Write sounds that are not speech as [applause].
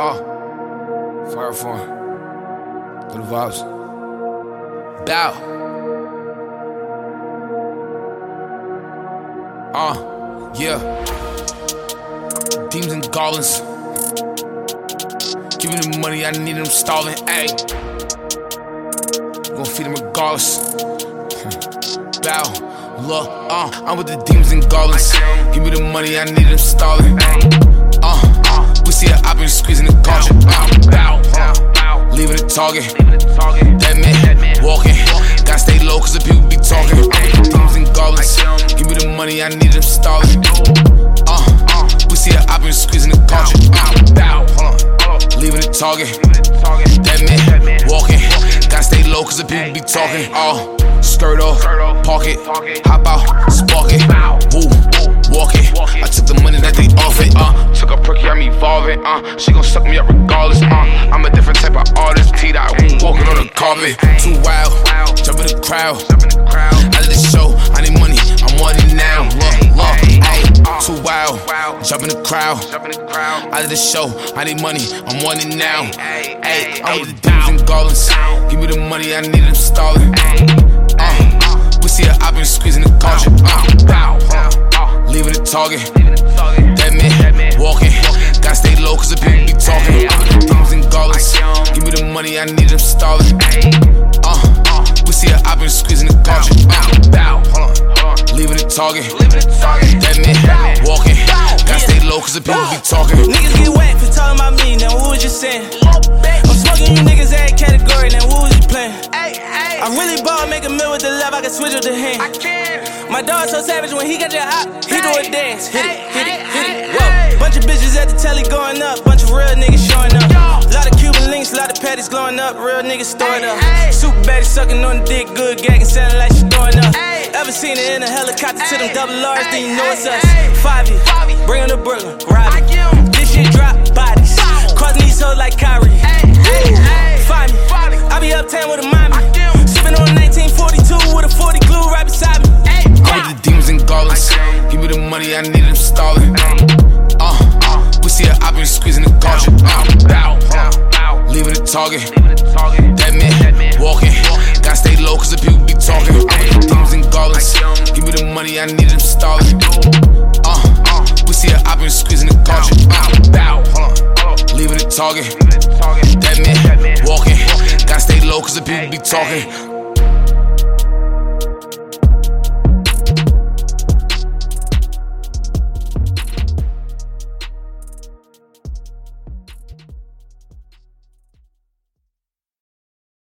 Oh, fire form. Little vibes. Bow. Uh, yeah. Demons and goblins. Give me the money, I need them stalling. Ayy. Gonna feed them regardless. [laughs] Bow. Look, uh, I'm with the demons and goblins. Give me the money, I need them stalling. An op squeezing the culture. Uh, bow, uh, leaving the target. That man. Walking. Gotta stay low, cause the people be talking. I'm with the demons and goblins. Give me the money, I need them stalling. Uh, we see an op squeezing the culture. Uh, bow, leaving the target. That man. Walking. Gotta stay low, cause the people be talking. Uh, skirt off, park it, hop out, spark it, woo, I'm uh, she gon' suck me up regardless, uh, I'm a different type of artist, T dot, walking on the carpet, too wild, jump in the crowd, of the show, I need money, I'm wanting now, look, look, ayy, too wild, jump in the crowd, of the show, I need money, I'm wanting now, ayy, I'm with the demons and goblins, give me the money, I need them stalling. Uh, we see a op squeezing the culture. Uh, bow, uh, leaving the target. Cause the people be talking. I'm with the demons and goblins. Give me the money, I need them stalling. Uh, we see a been squeezing the culture. Uh, bow, leaving the target. That man walking. Gotta stay low cause the people be talking. Niggas get wet for talking about me, now what was you saying? I'm smoking you niggas every category, now what was you playing? I really ball, make a meal with the left, I can switch with the hand. My dog so savage when he got your op, he do a dance. Hit it, hit it, hit it. Whoa. Bunch of bitches at the telly going up, bunch of real niggas showing up. Lot of Cuban links, lot of patties glowing up, real niggas storing up. Super baddie sucking on the dick, good gagging, sounding like she throwing up. Ever seen it in a helicopter to them double R's, then you know it's us. Five bring 'em to Brooklyn, a op squeezing the culture. Leaving the target. That man walking. Gotta stay low cause the people be talking. I'm with demons and goblins. Give me the money, I need them stalling. Uh, we see a op squeezing the culture. Leaving the target. That man walking. Gotta stay low cause the people be talking.